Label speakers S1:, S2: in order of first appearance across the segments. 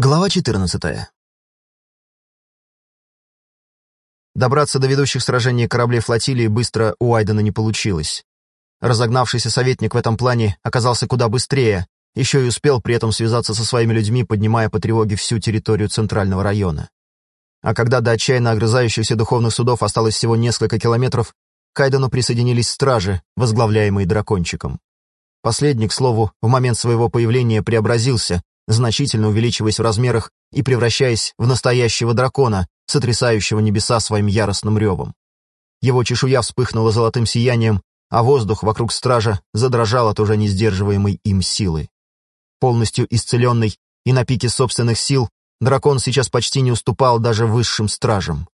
S1: Глава 14. Добраться до ведущих сражений кораблей флотилии быстро у Айдена не получилось. Разогнавшийся советник в этом плане оказался куда быстрее, еще и успел при этом связаться со своими людьми, поднимая по тревоге всю территорию центрального района. А когда до отчаянно огрызающихся духовных судов осталось всего несколько километров, к Айдену присоединились стражи, возглавляемые дракончиком. Последний, к слову, в момент своего появления преобразился, значительно увеличиваясь в размерах и превращаясь в настоящего дракона, сотрясающего небеса своим яростным ревом. Его чешуя вспыхнула золотым сиянием, а воздух вокруг стража задрожал от уже не сдерживаемой им силы. Полностью исцеленный и на пике собственных сил, дракон сейчас почти не уступал даже высшим стражам.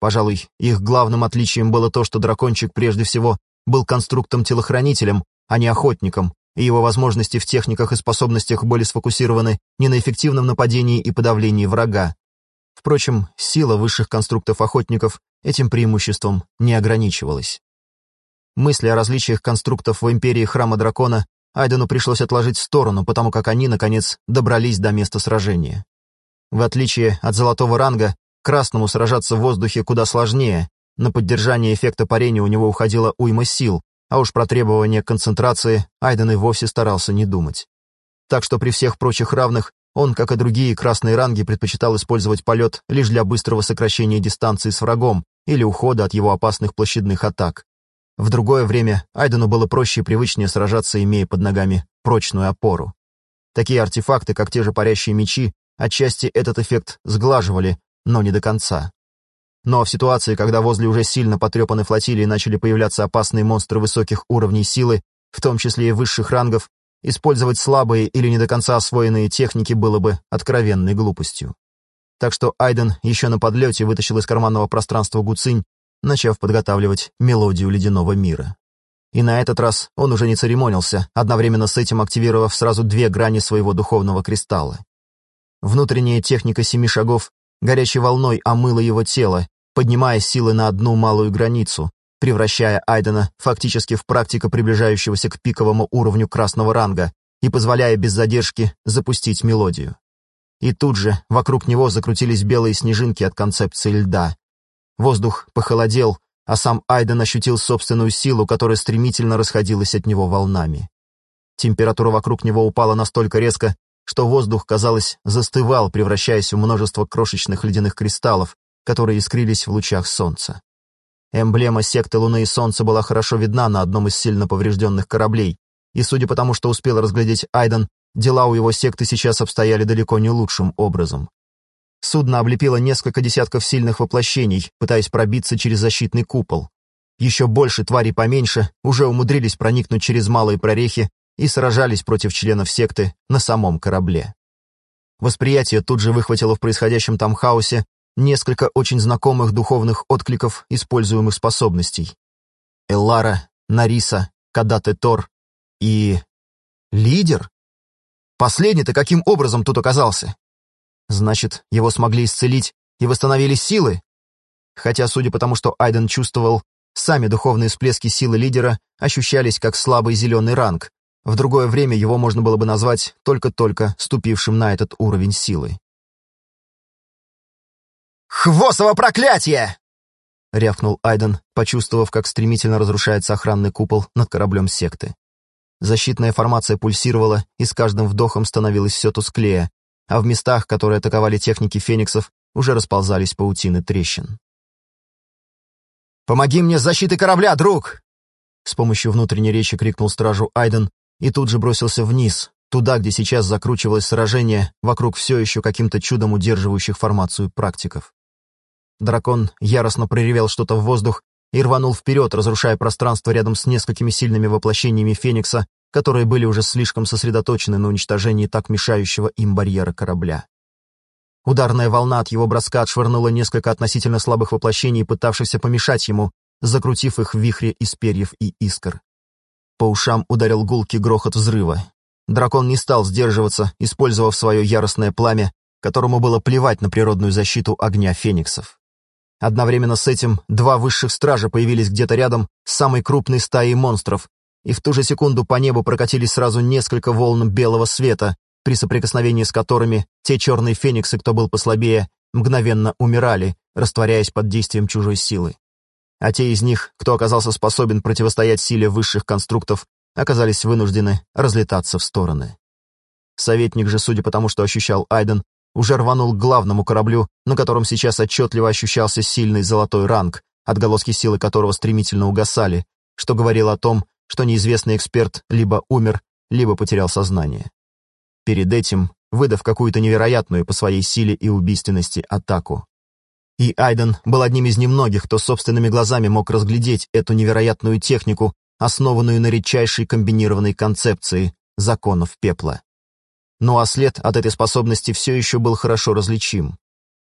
S1: Пожалуй, их главным отличием было то, что дракончик прежде всего был конструктом-телохранителем, а не охотником, и его возможности в техниках и способностях были сфокусированы не на эффективном нападении и подавлении врага. Впрочем, сила высших конструктов-охотников этим преимуществом не ограничивалась. Мысли о различиях конструктов в империи Храма Дракона Айдену пришлось отложить в сторону, потому как они, наконец, добрались до места сражения. В отличие от золотого ранга, красному сражаться в воздухе куда сложнее, на поддержание эффекта парения у него уходила уйма сил, а уж про требования концентрации Айден и вовсе старался не думать. Так что при всех прочих равных он, как и другие красные ранги, предпочитал использовать полет лишь для быстрого сокращения дистанции с врагом или ухода от его опасных площадных атак. В другое время Айдену было проще и привычнее сражаться, имея под ногами прочную опору. Такие артефакты, как те же парящие мечи, отчасти этот эффект сглаживали, но не до конца. Но в ситуации, когда возле уже сильно потрепанной флотилии начали появляться опасные монстры высоких уровней силы, в том числе и высших рангов, использовать слабые или не до конца освоенные техники было бы откровенной глупостью. Так что Айден еще на подлете вытащил из карманного пространства гуцинь, начав подготавливать мелодию ледяного мира. И на этот раз он уже не церемонился, одновременно с этим активировав сразу две грани своего духовного кристалла. Внутренняя техника семи шагов горячей волной омыло его тело, поднимая силы на одну малую границу, превращая Айдена фактически в практика приближающегося к пиковому уровню красного ранга и позволяя без задержки запустить мелодию. И тут же вокруг него закрутились белые снежинки от концепции льда. Воздух похолодел, а сам Айден ощутил собственную силу, которая стремительно расходилась от него волнами. Температура вокруг него упала настолько резко, что воздух, казалось, застывал, превращаясь в множество крошечных ледяных кристаллов, которые искрились в лучах солнца. Эмблема секты Луны и Солнца была хорошо видна на одном из сильно поврежденных кораблей, и, судя по тому, что успел разглядеть Айден, дела у его секты сейчас обстояли далеко не лучшим образом. Судно облепило несколько десятков сильных воплощений, пытаясь пробиться через защитный купол. Еще больше тварей поменьше уже умудрились проникнуть через малые прорехи и сражались против членов секты на самом корабле. Восприятие тут же выхватило в происходящем там хаосе несколько очень знакомых духовных откликов используемых способностей. Эллара, Нариса, Кадате Тор и... Лидер? Последний-то каким образом тут оказался? Значит, его смогли исцелить и восстановили силы? Хотя, судя по тому, что Айден чувствовал, сами духовные всплески силы лидера ощущались как слабый зеленый ранг, в другое время его можно было бы назвать только-только ступившим на этот уровень силы.
S2: «Хвосово проклятие!»
S1: — рявкнул Айден, почувствовав, как стремительно разрушается охранный купол над кораблем секты. Защитная формация пульсировала и с каждым вдохом становилась все тусклее, а в местах, которые атаковали техники фениксов, уже расползались паутины трещин.
S2: «Помоги мне с защитой корабля, друг!»
S1: С помощью внутренней речи крикнул стражу Айден, и тут же бросился вниз, туда, где сейчас закручивалось сражение, вокруг все еще каким-то чудом удерживающих формацию практиков. Дракон яростно проревел что-то в воздух и рванул вперед, разрушая пространство рядом с несколькими сильными воплощениями Феникса, которые были уже слишком сосредоточены на уничтожении так мешающего им барьера корабля. Ударная волна от его броска отшвырнула несколько относительно слабых воплощений, пытавшихся помешать ему, закрутив их в вихре из перьев и искр. По ушам ударил гулкий грохот взрыва. Дракон не стал сдерживаться, использовав свое яростное пламя, которому было плевать на природную защиту огня фениксов. Одновременно с этим два высших стража появились где-то рядом с самой крупной стаей монстров, и в ту же секунду по небу прокатились сразу несколько волн белого света, при соприкосновении с которыми те черные фениксы, кто был послабее, мгновенно умирали, растворяясь под действием чужой силы. А те из них, кто оказался способен противостоять силе высших конструктов, оказались вынуждены разлетаться в стороны. Советник же, судя по тому, что ощущал Айден, уже рванул к главному кораблю, на котором сейчас отчетливо ощущался сильный золотой ранг, отголоски силы которого стремительно угасали, что говорило о том, что неизвестный эксперт либо умер, либо потерял сознание. Перед этим выдав какую-то невероятную по своей силе и убийственности атаку. И Айден был одним из немногих, кто собственными глазами мог разглядеть эту невероятную технику, основанную на редчайшей комбинированной концепции законов пепла. Ну а след от этой способности все еще был хорошо различим.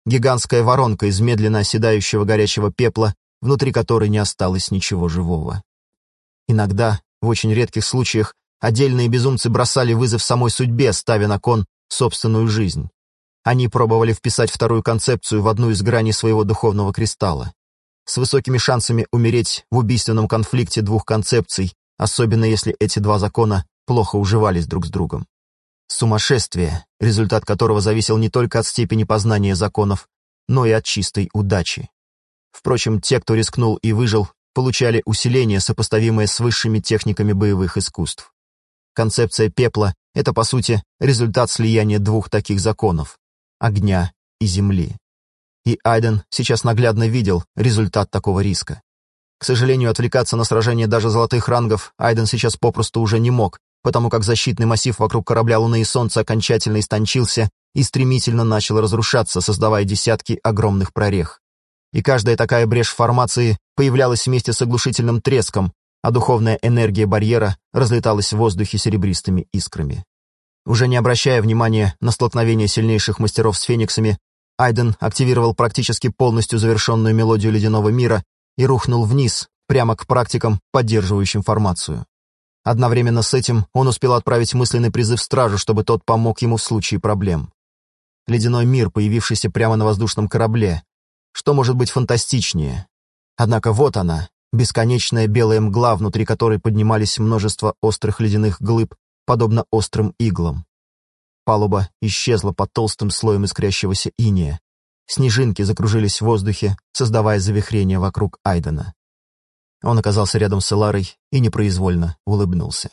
S1: Гигантская воронка из медленно оседающего горячего пепла, внутри которой не осталось ничего живого. Иногда, в очень редких случаях, отдельные безумцы бросали вызов самой судьбе, ставя на кон собственную жизнь. Они пробовали вписать вторую концепцию в одну из граней своего духовного кристалла. С высокими шансами умереть в убийственном конфликте двух концепций, особенно если эти два закона плохо уживались друг с другом. Сумасшествие, результат которого зависел не только от степени познания законов, но и от чистой удачи. Впрочем, те, кто рискнул и выжил, получали усиление, сопоставимое с высшими техниками боевых искусств. Концепция пепла — это, по сути, результат слияния двух таких законов — огня и земли. И Айден сейчас наглядно видел результат такого риска. К сожалению, отвлекаться на сражение даже золотых рангов Айден сейчас попросту уже не мог, потому как защитный массив вокруг корабля Луны и Солнца окончательно истончился и стремительно начал разрушаться, создавая десятки огромных прорех. И каждая такая брешь формации появлялась вместе с оглушительным треском, а духовная энергия барьера разлеталась в воздухе серебристыми искрами. Уже не обращая внимания на столкновение сильнейших мастеров с фениксами, Айден активировал практически полностью завершенную мелодию ледяного мира и рухнул вниз, прямо к практикам, поддерживающим формацию. Одновременно с этим он успел отправить мысленный призыв стражу, чтобы тот помог ему в случае проблем. Ледяной мир, появившийся прямо на воздушном корабле. Что может быть фантастичнее? Однако вот она, бесконечная белая мгла, внутри которой поднимались множество острых ледяных глыб, подобно острым иглам. Палуба исчезла под толстым слоем искрящегося иния. Снежинки закружились в воздухе, создавая завихрение вокруг Айдена. Он оказался рядом с Эларой и непроизвольно улыбнулся.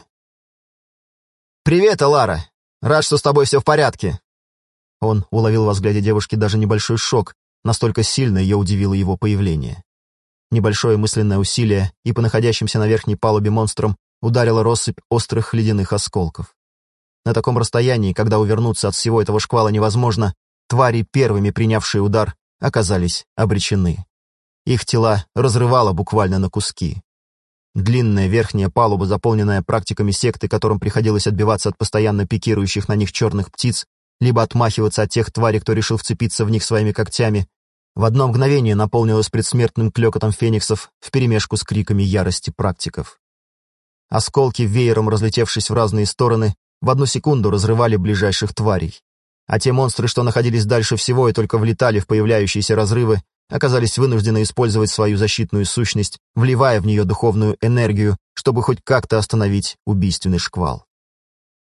S1: «Привет, Элара! Рад, что с тобой все в порядке!» Он уловил во взгляде девушки даже небольшой шок, настолько сильно ее удивило его появление. Небольшое мысленное усилие, и по находящимся на верхней палубе монстрам ударила россыпь острых ледяных осколков. На таком расстоянии, когда увернуться от всего этого шквала невозможно, твари, первыми принявшие удар, оказались обречены. Их тела разрывало буквально на куски. Длинная верхняя палуба, заполненная практиками секты, которым приходилось отбиваться от постоянно пикирующих на них черных птиц, либо отмахиваться от тех тварей, кто решил вцепиться в них своими когтями, в одно мгновение наполнилось предсмертным клёкотом фениксов вперемешку с криками ярости практиков. Осколки, веером разлетевшись в разные стороны, в одну секунду разрывали ближайших тварей. А те монстры, что находились дальше всего и только влетали в появляющиеся разрывы, оказались вынуждены использовать свою защитную сущность, вливая в нее духовную энергию, чтобы хоть как-то остановить убийственный шквал.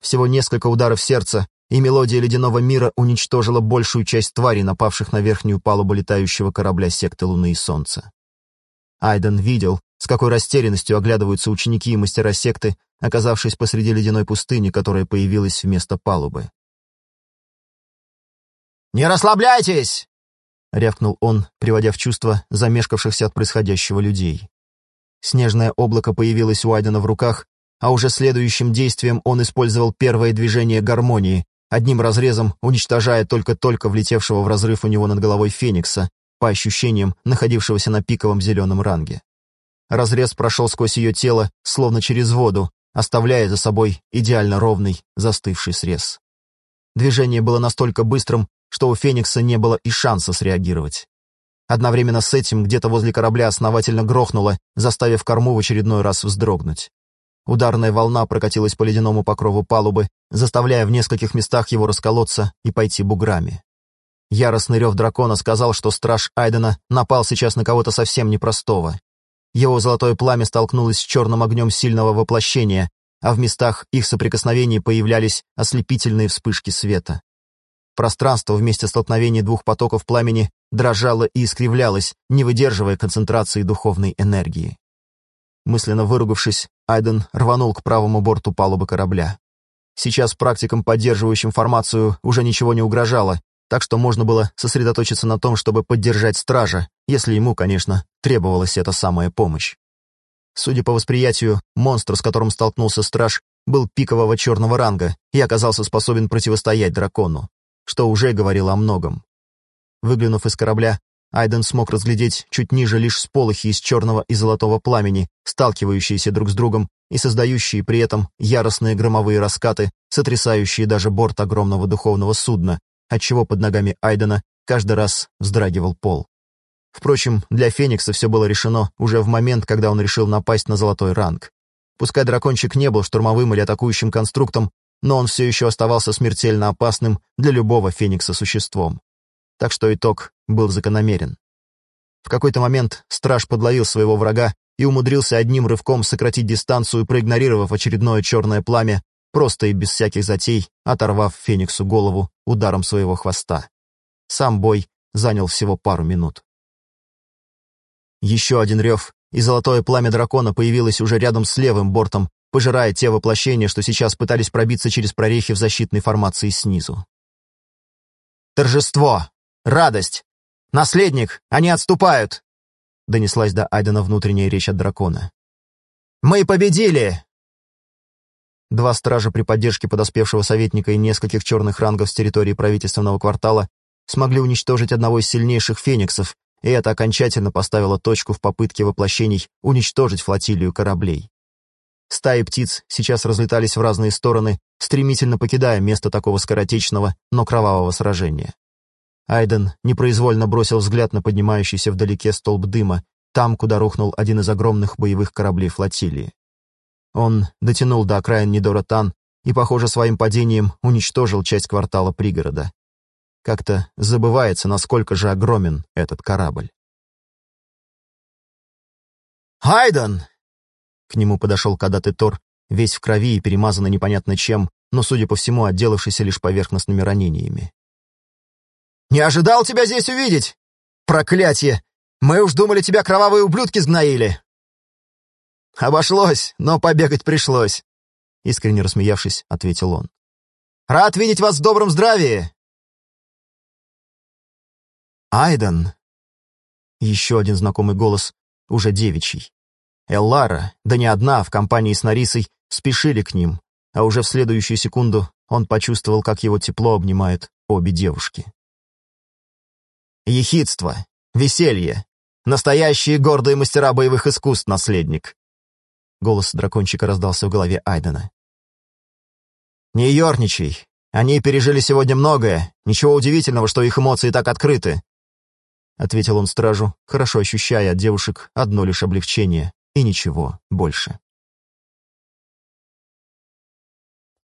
S1: Всего несколько ударов сердца, и мелодия ледяного мира уничтожила большую часть тварей, напавших на верхнюю палубу летающего корабля секты Луны и Солнца. Айден видел, с какой растерянностью оглядываются ученики и мастера секты, оказавшись посреди ледяной пустыни, которая появилась вместо палубы.
S2: «Не расслабляйтесь!»
S1: — рявкнул он, приводя в чувство замешкавшихся от происходящего людей. Снежное облако появилось у Айдена в руках, а уже следующим действием он использовал первое движение гармонии, одним разрезом уничтожая только-только влетевшего в разрыв у него над головой Феникса, по ощущениям, находившегося на пиковом зеленом ранге. Разрез прошел сквозь ее тело, словно через воду, оставляя за собой идеально ровный, застывший срез. Движение было настолько быстрым, что у Феникса не было и шанса среагировать. Одновременно с этим где-то возле корабля основательно грохнуло, заставив корму в очередной раз вздрогнуть. Ударная волна прокатилась по ледяному покрову палубы, заставляя в нескольких местах его расколоться и пойти буграми. Яростный рев дракона сказал, что страж Айдена напал сейчас на кого-то совсем непростого. Его золотое пламя столкнулось с черным огнем сильного воплощения, а в местах их соприкосновений появлялись ослепительные вспышки света. Пространство вместе столкновения двух потоков пламени дрожало и искривлялось, не выдерживая концентрации духовной энергии. Мысленно выругавшись, Айден рванул к правому борту палубы корабля. Сейчас практикам, поддерживающим формацию, уже ничего не угрожало, так что можно было сосредоточиться на том, чтобы поддержать стража, если ему, конечно, требовалась эта самая помощь. Судя по восприятию, монстр, с которым столкнулся страж, был пикового черного ранга и оказался способен противостоять дракону, что уже говорило о многом. Выглянув из корабля, Айден смог разглядеть чуть ниже лишь сполохи из черного и золотого пламени, сталкивающиеся друг с другом и создающие при этом яростные громовые раскаты, сотрясающие даже борт огромного духовного судна, отчего под ногами Айдена каждый раз вздрагивал пол. Впрочем, для Феникса все было решено уже в момент, когда он решил напасть на золотой ранг. Пускай дракончик не был штурмовым или атакующим конструктом, но он все еще оставался смертельно опасным для любого Феникса существом. Так что итог был закономерен. В какой-то момент страж подловил своего врага и умудрился одним рывком сократить дистанцию, проигнорировав очередное черное пламя, просто и без всяких затей, оторвав Фениксу голову ударом своего хвоста. Сам бой занял всего пару минут. Еще один рев, и золотое пламя дракона появилось уже рядом с левым бортом, пожирая те воплощения, что сейчас пытались пробиться через прорехи в защитной формации снизу. «Торжество! Радость! Наследник! Они отступают!» Донеслась до Айдена внутренняя речь от дракона. «Мы победили!» Два стража при поддержке подоспевшего советника и нескольких черных рангов с территории правительственного квартала смогли уничтожить одного из сильнейших фениксов, и это окончательно поставило точку в попытке воплощений уничтожить флотилию кораблей. Стаи птиц сейчас разлетались в разные стороны, стремительно покидая место такого скоротечного, но кровавого сражения. Айден непроизвольно бросил взгляд на поднимающийся вдалеке столб дыма, там, куда рухнул один из огромных боевых кораблей флотилии. Он дотянул до окраин Нидора Тан и, похоже, своим падением уничтожил часть квартала пригорода. Как-то забывается, насколько же огромен этот корабль. «Хайден!» К нему подошел Кадат Тор, весь в крови и перемазанный непонятно чем, но, судя по всему, отделавшийся лишь поверхностными ранениями. «Не ожидал тебя здесь увидеть! Проклятие! Мы уж думали, тебя кровавые ублюдки сгноили!» «Обошлось, но побегать пришлось», — искренне рассмеявшись, ответил он. «Рад видеть вас в добром здравии!» Айден. Еще один знакомый голос, уже девичий. Эллара, да не одна, в компании с Нарисой, спешили к ним, а уже в следующую секунду он почувствовал, как его тепло обнимают обе девушки. Ехидство, веселье, настоящие гордые мастера боевых искусств, наследник. Голос дракончика раздался в голове Айдена. «Не ерничай. Они пережили сегодня многое. Ничего удивительного, что их эмоции так открыты. — ответил он стражу, хорошо ощущая от девушек одно лишь облегчение и ничего больше.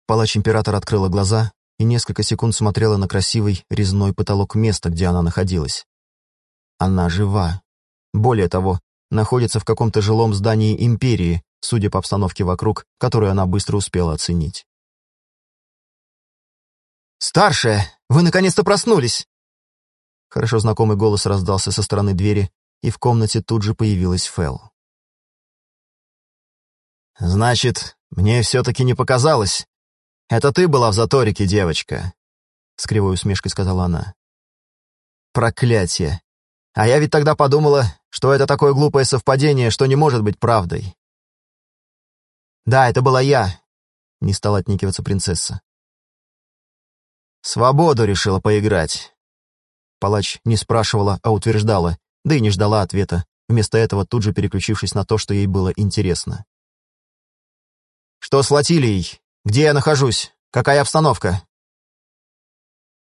S1: Палач-император открыла глаза и несколько секунд смотрела на красивый резной потолок места, где она находилась. Она жива. Более того, находится в каком-то жилом здании империи, судя по обстановке вокруг, которую она быстро успела оценить. «Старшая, вы наконец-то проснулись!» Хорошо знакомый голос раздался со стороны двери, и в комнате тут же появилась Фэл. «Значит, мне все-таки не показалось. Это ты была в заторике, девочка», — с кривой усмешкой сказала она. «Проклятие! А я ведь тогда подумала, что это такое глупое совпадение, что не может быть правдой». «Да, это была я», — не стала отникиваться принцесса. «Свободу решила поиграть. Палач не спрашивала, а утверждала, да и не ждала ответа, вместо этого тут же переключившись на то, что ей было интересно. «Что с Латилией? Где я нахожусь? Какая обстановка?»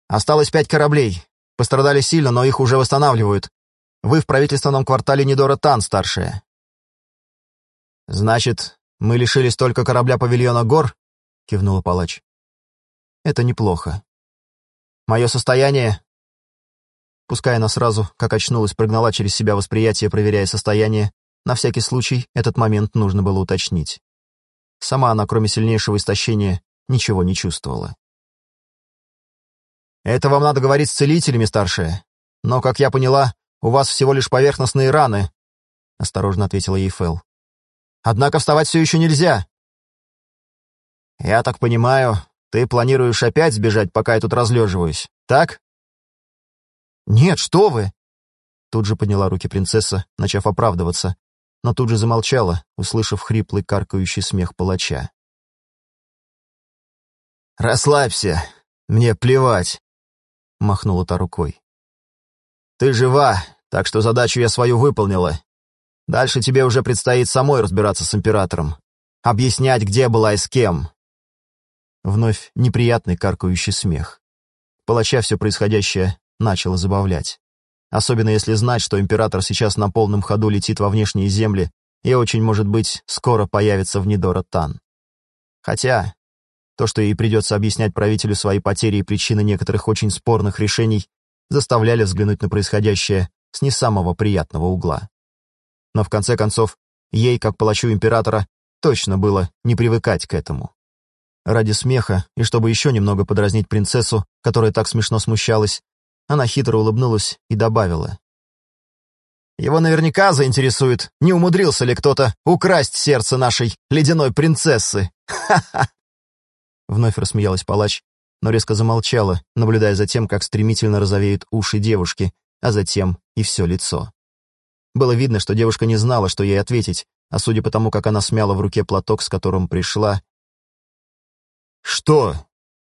S1: «Осталось пять кораблей. Пострадали сильно, но их уже восстанавливают. Вы в правительственном квартале Недора Тан, старшая». «Значит, мы лишились только корабля павильона гор?» — кивнула палач. «Это неплохо. Мое состояние Пускай она сразу, как очнулась, прогнала через себя восприятие, проверяя состояние, на всякий случай этот момент нужно было уточнить. Сама она, кроме сильнейшего истощения, ничего не чувствовала. «Это вам надо говорить с целителями, старшая. Но, как я поняла, у вас всего лишь поверхностные раны», — осторожно ответила ей Фэл. «Однако вставать все еще нельзя». «Я так понимаю, ты планируешь опять сбежать, пока я тут разлеживаюсь, так?» «Нет, что вы!» Тут же подняла руки принцесса, начав оправдываться, но тут же замолчала, услышав хриплый каркающий смех палача. «Расслабься, мне плевать», — махнула та рукой. «Ты жива, так что задачу я свою выполнила. Дальше тебе уже предстоит самой разбираться с императором, объяснять, где была и с кем». Вновь неприятный каркающий смех. Палача все происходящее начало забавлять. Особенно если знать, что император сейчас на полном ходу летит во внешние земли и очень, может быть, скоро появится в Нидора Тан. Хотя, то, что ей придется объяснять правителю свои потери и причины некоторых очень спорных решений, заставляли взглянуть на происходящее с не самого приятного угла. Но в конце концов, ей, как палачу императора, точно было не привыкать к этому. Ради смеха, и чтобы еще немного подразнить принцессу, которая так смешно смущалась, она хитро улыбнулась и добавила. «Его наверняка заинтересует, не умудрился ли кто-то украсть сердце нашей ледяной принцессы. Ха-ха!» Вновь рассмеялась палач, но резко замолчала, наблюдая за тем, как стремительно розовеют уши девушки, а затем и все лицо. Было видно, что девушка не знала, что ей ответить, а судя по тому, как она смяла в руке платок, с которым пришла... «Что?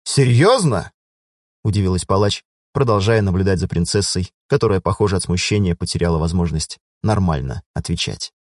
S1: Серьезно?» — удивилась палач, продолжая наблюдать за принцессой, которая, похоже, от смущения потеряла возможность нормально отвечать.